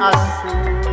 azul.